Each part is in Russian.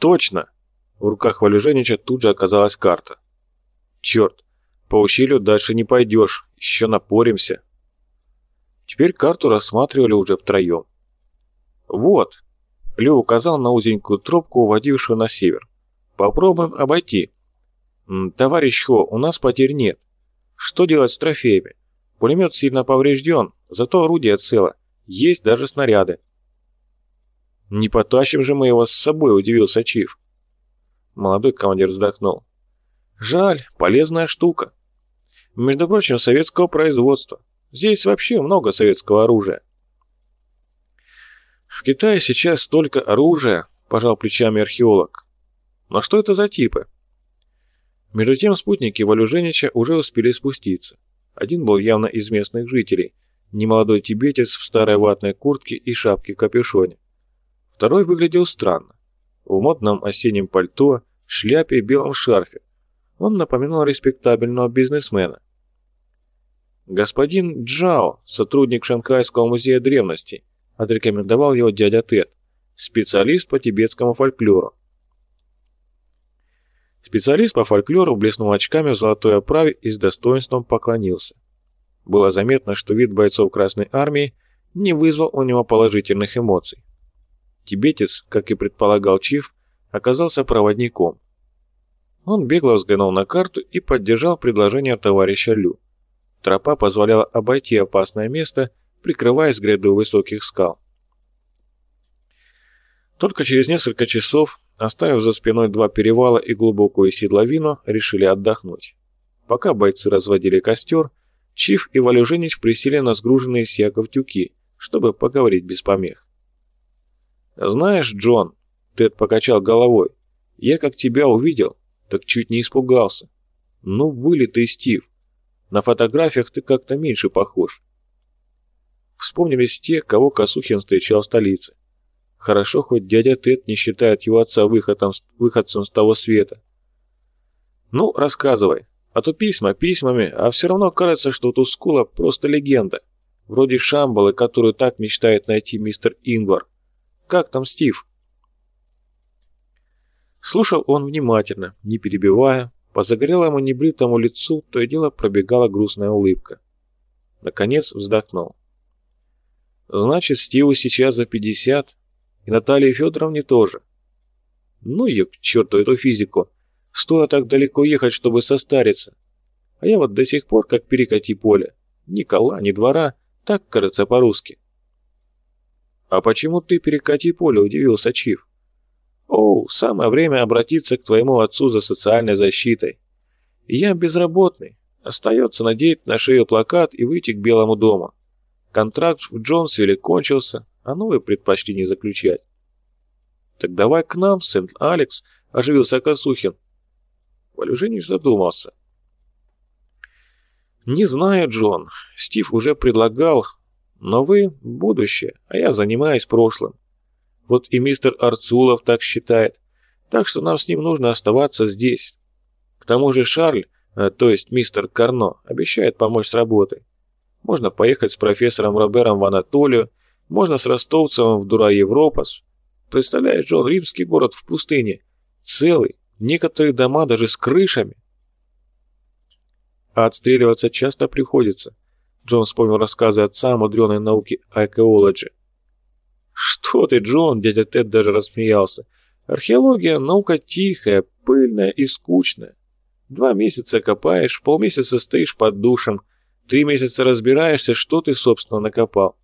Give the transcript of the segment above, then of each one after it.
Точно! В руках Валюженича тут же оказалась карта. Черт, по ущелью дальше не пойдешь, еще напоримся. Теперь карту рассматривали уже втроем. Вот, Лё указал на узенькую тропку, уводившую на север. Попробуем обойти. Товарищ Хо, у нас потерь нет. Что делать с трофеями? Пулемет сильно поврежден, зато орудие цело. Есть даже снаряды. «Не потащим же мы его с собой», — удивился Чиф. Молодой командир вздохнул. «Жаль, полезная штука. Между прочим, советского производства. Здесь вообще много советского оружия». «В Китае сейчас столько оружия», — пожал плечами археолог. «Но что это за типы?» Между тем спутники Валюженича уже успели спуститься. Один был явно из местных жителей, немолодой тибетец в старой ватной куртке и шапке-капюшоне. Второй выглядел странно. В модном осеннем пальто, шляпе и белом шарфе. Он напоминал респектабельного бизнесмена. «Господин Джао, сотрудник Шанхайского музея древностей», отрекомендовал его дядя Тед, специалист по тибетскому фольклору. Специалист по фольклору блеснул очками в золотой оправе и с достоинством поклонился. Было заметно, что вид бойцов Красной Армии не вызвал у него положительных эмоций. Тибетец, как и предполагал Чиф, оказался проводником. Он бегло взглянул на карту и поддержал предложение товарища Лю. Тропа позволяла обойти опасное место, прикрываясь грядой высоких скал. Только через несколько часов, оставив за спиной два перевала и глубокую седловину, решили отдохнуть. Пока бойцы разводили костер, Чиф и Валюженич присели на сгруженные с яков тюки, чтобы поговорить без помех. «Знаешь, Джон», — Тед покачал головой, — «я как тебя увидел, так чуть не испугался. Ну, вылитый Стив. На фотографиях ты как-то меньше похож». Вспомнились те, кого Косухин встречал в столице. Хорошо, хоть дядя Тед не считает его отца выходом, выходцем с того света. «Ну, рассказывай. А то письма письмами, а все равно кажется, что Тускула просто легенда. Вроде Шамбалы, которую так мечтает найти мистер Ингвар. Как там Стив?» Слушал он внимательно, не перебивая. По загорелому небритому лицу то и дело пробегала грустная улыбка. Наконец вздохнул. «Значит, Стиву сейчас за пятьдесят, и Наталье Федоровне тоже. Ну ее к черту эту физику. Стоит так далеко ехать, чтобы состариться. А я вот до сих пор как перекати поле. Ни кола, ни двора, так, кажется, по-русски. «А почему ты перекати поле?» – удивился Чиф. «Оу, самое время обратиться к твоему отцу за социальной защитой. Я безработный. Остается надеть на шею плакат и выйти к Белому дому. Контракт в Джонсвилле кончился, а новый предпочли не заключать». «Так давай к нам, Сент-Алекс», – оживился Косухин. Валюженич задумался. «Не знаю, Джон. Стив уже предлагал, но вы – будущее, а я занимаюсь прошлым. Вот и мистер Арцулов так считает. Так что нам с ним нужно оставаться здесь. К тому же Шарль, э, то есть мистер Карно, обещает помочь с работой. Можно поехать с профессором Робером в Анатолию, можно с ростовцем в Дура Европас. Представляешь, Джон, римский город в пустыне. Целый, некоторые дома даже с крышами. А отстреливаться часто приходится. Джон вспомнил рассказы отца о мудреной науке археологии. «Что ты, Джон?» – дядя Тед даже рассмеялся. «Археология – наука тихая, пыльная и скучная. Два месяца копаешь, полмесяца стоишь под душем, три месяца разбираешься, что ты, собственно, накопал.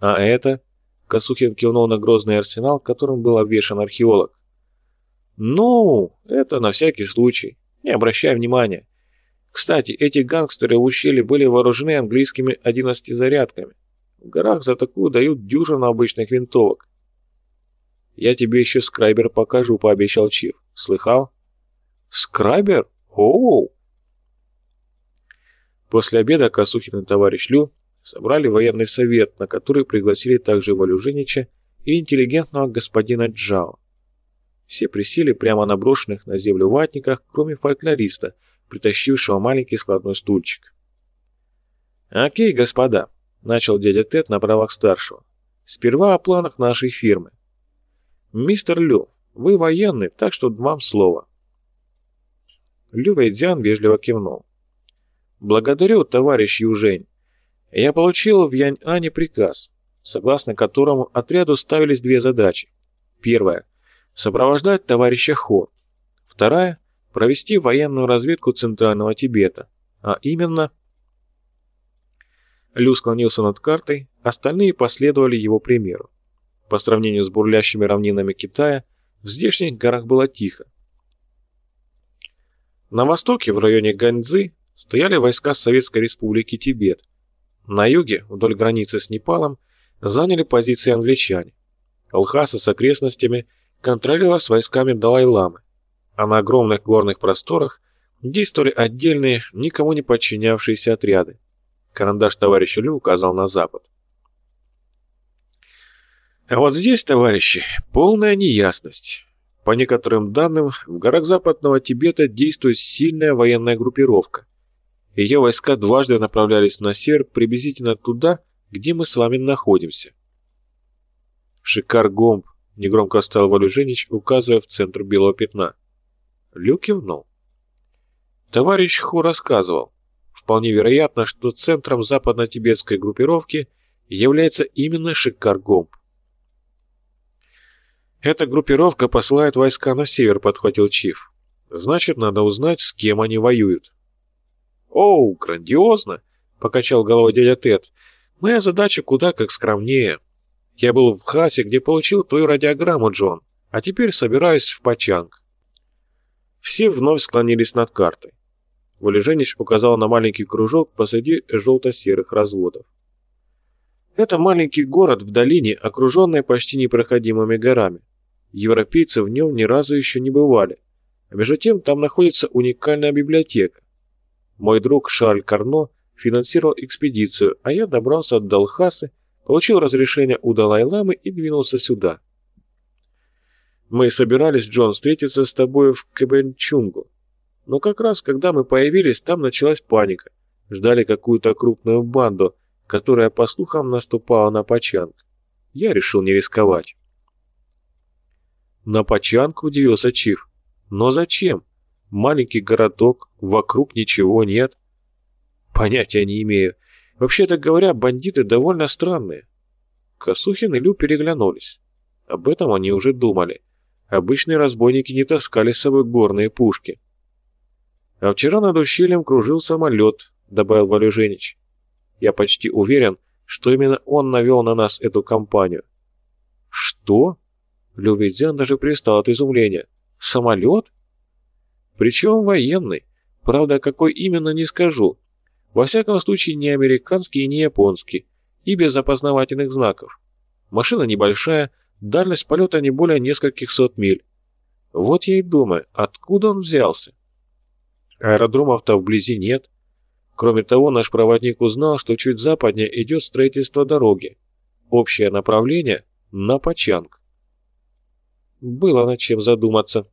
А это?» – Косухин кивнул на грозный арсенал, которым был обвешан археолог. «Ну, это на всякий случай. Не обращай внимания. Кстати, эти гангстеры в ущелье были вооружены английскими 11-зарядками. В горах за такую дают дюжину обычных винтовок. «Я тебе еще скрайбер покажу», — пообещал Чиф. «Слыхал?» «Скрайбер? Оу!» После обеда Косухин и товарищ Лю собрали военный совет, на который пригласили также Валюжинича и интеллигентного господина Джао. Все присели прямо на брошенных на землю ватниках, кроме фольклориста — притащившего маленький складной стульчик. «Окей, господа», — начал дядя Тед на правах старшего. «Сперва о планах нашей фирмы. Мистер Лю, Вы военный, так что вам слово». Лю Вэйдзян вежливо кивнул. «Благодарю, товарищ Южень. Я получил в Янь-Ане приказ, согласно которому отряду ставились две задачи. Первая – сопровождать товарища Хо. Вторая – провести военную разведку Центрального Тибета, а именно – Лю склонился над картой, остальные последовали его примеру. По сравнению с бурлящими равнинами Китая, в здешних горах было тихо. На востоке, в районе Ганьцзы, стояли войска Советской Республики Тибет. На юге, вдоль границы с Непалом, заняли позиции англичане. Алхаса с окрестностями контролировала с войсками Далай-Ламы, а на огромных горных просторах действовали отдельные, никому не подчинявшиеся отряды. Карандаш товарища Лю указал на запад. А вот здесь, товарищи, полная неясность. По некоторым данным, в горах западного Тибета действует сильная военная группировка. Ее войска дважды направлялись на север, приблизительно туда, где мы с вами находимся. Шикар Гомб, негромко стал Валюженич, указывая в центр белого пятна. Лю кивнул. Товарищ Ху рассказывал. Вполне вероятно, что центром западно-тибетской группировки является именно Шикаргомб. «Эта группировка посылает войска на север», — подхватил Чиф. «Значит, надо узнать, с кем они воюют». «Оу, грандиозно!» — покачал головой дядя Тед. «Моя задача куда как скромнее. Я был в Хасе, где получил твою радиограмму, Джон, а теперь собираюсь в Пачанг». Все вновь склонились над картой. Валеженич указал на маленький кружок посреди желто-серых разводов. Это маленький город в долине, окруженный почти непроходимыми горами. Европейцы в нем ни разу еще не бывали. А между тем там находится уникальная библиотека. Мой друг Шарль Карно финансировал экспедицию, а я добрался до Далхасы, получил разрешение у Далай-ламы и двинулся сюда. Мы собирались, Джон, встретиться с тобой в Кэбэнчунгу. Но как раз, когда мы появились, там началась паника. Ждали какую-то крупную банду, которая, по слухам, наступала на Пачанг. Я решил не рисковать. На Пачанг удивился Чиф. Но зачем? Маленький городок, вокруг ничего нет. Понятия не имею. Вообще-то говоря, бандиты довольно странные. Косухин и Лю переглянулись. Об этом они уже думали. Обычные разбойники не таскали с собой горные пушки. А вчера над ущельем кружил самолет, добавил Валюженич. Я почти уверен, что именно он навел на нас эту компанию. Что? Лювидзян даже пристал от изумления. Самолет? Причем военный. Правда, какой именно, не скажу. Во всяком случае, не американский и не японский. И без опознавательных знаков. Машина небольшая, дальность полета не более нескольких сот миль. Вот я и думаю, откуда он взялся? Аэродромов-то вблизи нет. Кроме того, наш проводник узнал, что чуть западнее идет строительство дороги. Общее направление на Пачанг. Было над чем задуматься.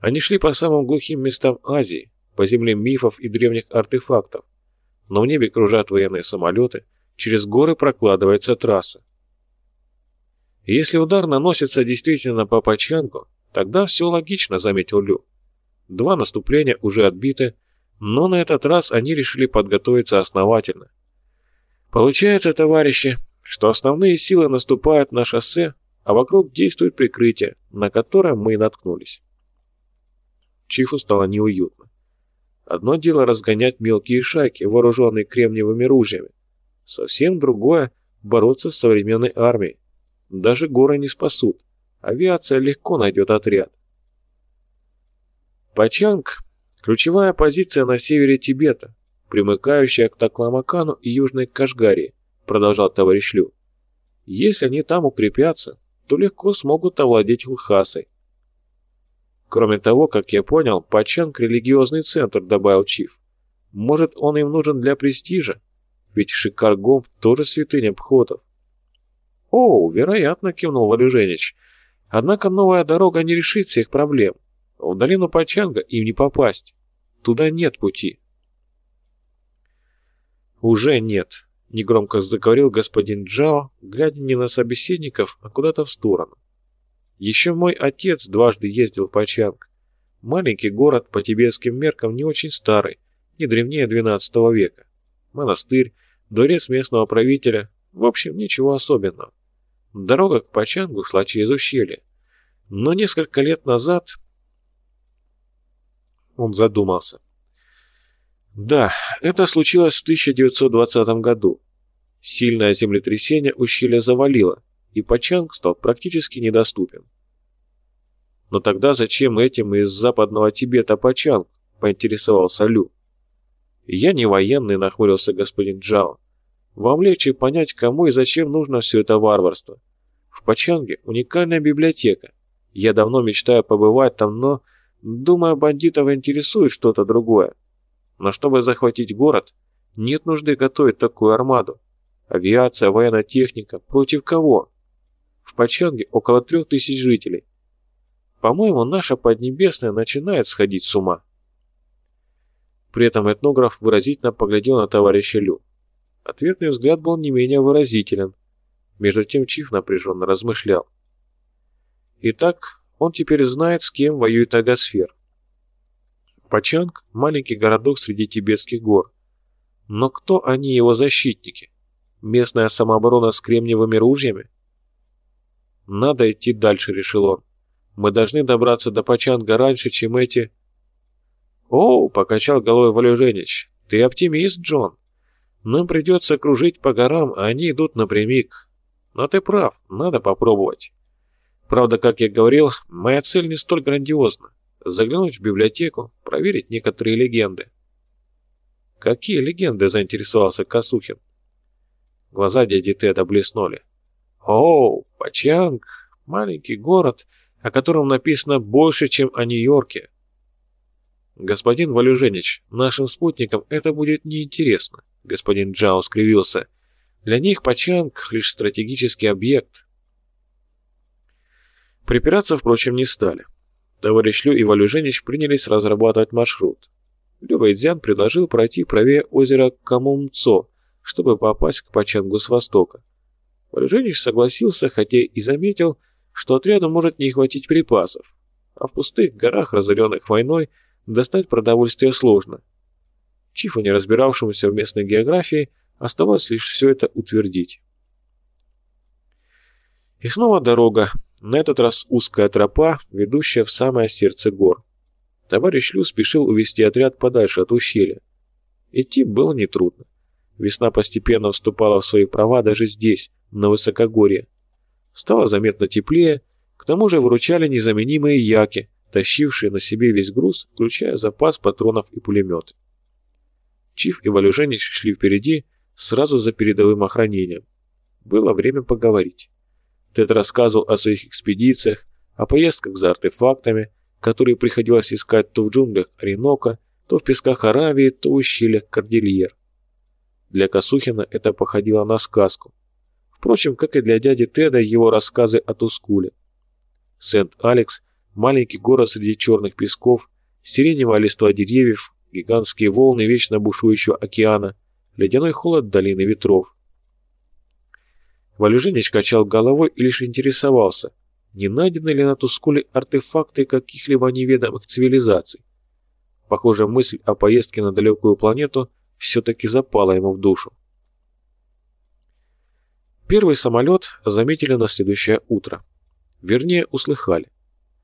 Они шли по самым глухим местам Азии, по земле мифов и древних артефактов. Но в небе кружат военные самолеты, через горы прокладывается трасса. Если удар наносится действительно по Пачангу, тогда все логично, заметил Лю. Два наступления уже отбиты, но на этот раз они решили подготовиться основательно. Получается, товарищи, что основные силы наступают на шоссе, а вокруг действует прикрытие, на которое мы и наткнулись. Чифу стало неуютно. Одно дело разгонять мелкие шайки, вооруженные кремниевыми ружьями. Совсем другое — бороться с современной армией. Даже горы не спасут. Авиация легко найдет отряд. Пачанг – ключевая позиция на севере Тибета, примыкающая к Такламакану и Южной Кашгарии, продолжал товарищ Лю. Если они там укрепятся, то легко смогут овладеть Лхасой. Кроме того, как я понял, Пачанг – религиозный центр, добавил Чиф. Может, он им нужен для престижа? Ведь Шикаргом тоже святыня Пхотов. О, вероятно, кивнул Валюженич. Однако новая дорога не решит всех проблем. В долину Пачанга им не попасть. Туда нет пути. Уже нет, негромко заговорил господин Джао, глядя не на собеседников, а куда-то в сторону. Еще мой отец дважды ездил в Пачанг. Маленький город по тибетским меркам не очень старый, не древнее XII века. Монастырь, дворец местного правителя, в общем, ничего особенного. Дорога к Пачангу шла через ущелье. Но несколько лет назад... Он задумался. Да, это случилось в 1920 году. Сильное землетрясение ущелье завалило, и Пачанг стал практически недоступен. Но тогда зачем этим из западного Тибета Пачанг, поинтересовался Лю. Я не военный, нахмурился господин Джао. Вам легче понять, кому и зачем нужно все это варварство. В Пачанге уникальная библиотека. Я давно мечтаю побывать там, но, думаю, бандитов интересует что-то другое. Но чтобы захватить город, нет нужды готовить такую армаду. Авиация, военная техника. Против кого? В Пачанге около трех тысяч жителей. По-моему, наша Поднебесная начинает сходить с ума. При этом этнограф выразительно поглядел на товарища Лю. Ответный взгляд был не менее выразителен. Между тем Чиф напряженно размышлял. Итак, он теперь знает, с кем воюет Агасфер. Пачанг – маленький городок среди тибетских гор. Но кто они его защитники? Местная самооборона с кремниевыми ружьями? Надо идти дальше, решил он. Мы должны добраться до Пачанга раньше, чем эти... О, покачал головой Валюженич. Ты оптимист, Джон. Нам придется кружить по горам, а они идут напрямик. Но ты прав, надо попробовать. Правда, как я говорил, моя цель не столь грандиозна. Заглянуть в библиотеку, проверить некоторые легенды. Какие легенды, заинтересовался Косухин. Глаза дяди Теда блеснули. О, Пачанг, маленький город, о котором написано больше, чем о Нью-Йорке. Господин Валюженич, нашим спутникам это будет неинтересно, господин Джао скривился. Для них Пачанг — лишь стратегический объект. Припираться, впрочем, не стали. Товарищ Лю и Валюженич принялись разрабатывать маршрут. Лю Вэйдзян предложил пройти правее озера Камумцо, чтобы попасть к Пачангу с востока. Валюженич согласился, хотя и заметил, что отряду может не хватить припасов, а в пустых горах, разоренных войной, достать продовольствие сложно. Чифу, не разбиравшемуся в местной географии, оставалось лишь все это утвердить. И снова дорога, на этот раз узкая тропа, ведущая в самое сердце гор. Товарищ Лю спешил увести отряд подальше от ущелья. Идти было нетрудно. Весна постепенно вступала в свои права даже здесь, на высокогорье. Стало заметно теплее, к тому же выручали незаменимые яки, тащившие на себе весь груз, включая запас патронов и пулемет. Чиф и Валюженич шли впереди, сразу за передовым охранением. Было время поговорить. Тед рассказывал о своих экспедициях, о поездках за артефактами, которые приходилось искать то в джунглях Оренока, то в песках Аравии, то в ущельях Кордильер. Для Косухина это походило на сказку. Впрочем, как и для дяди Теда его рассказы о Тускуле. Сент-Алекс – маленький город среди черных песков, сиреневая листва деревьев, гигантские волны вечно бушующего океана, ледяной холод долины ветров. Валюженич качал головой и лишь интересовался, не найдены ли на Тускуле артефакты каких-либо неведомых цивилизаций. Похоже, мысль о поездке на далекую планету все-таки запала ему в душу. Первый самолет заметили на следующее утро. Вернее, услыхали.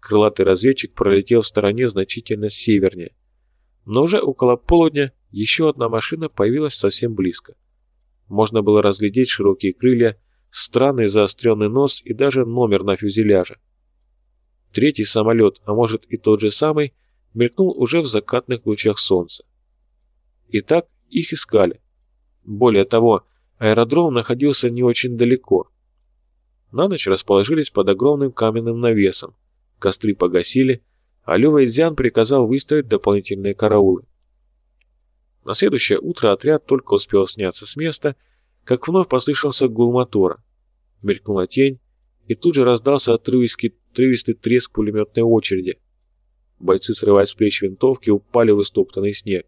Крылатый разведчик пролетел в стороне значительно севернее. Но уже около полудня еще одна машина появилась совсем близко. Можно было разглядеть широкие крылья, странный заостренный нос и даже номер на фюзеляже. Третий самолет, а может и тот же самый, мелькнул уже в закатных лучах солнца. Итак, их искали. Более того, аэродром находился не очень далеко. На ночь расположились под огромным каменным навесом, костры погасили, а Лёва Изян приказал выставить дополнительные караулы. На следующее утро отряд только успел сняться с места, как вновь послышался гул мотора. Мелькнула тень, и тут же раздался отрывистый, треск пулеметной очереди. Бойцы, срывая с плеч винтовки, упали в истоптанный снег.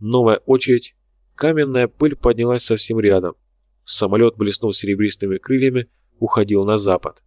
Новая очередь, каменная пыль поднялась совсем рядом. Самолет, блеснув серебристыми крыльями, уходил на запад.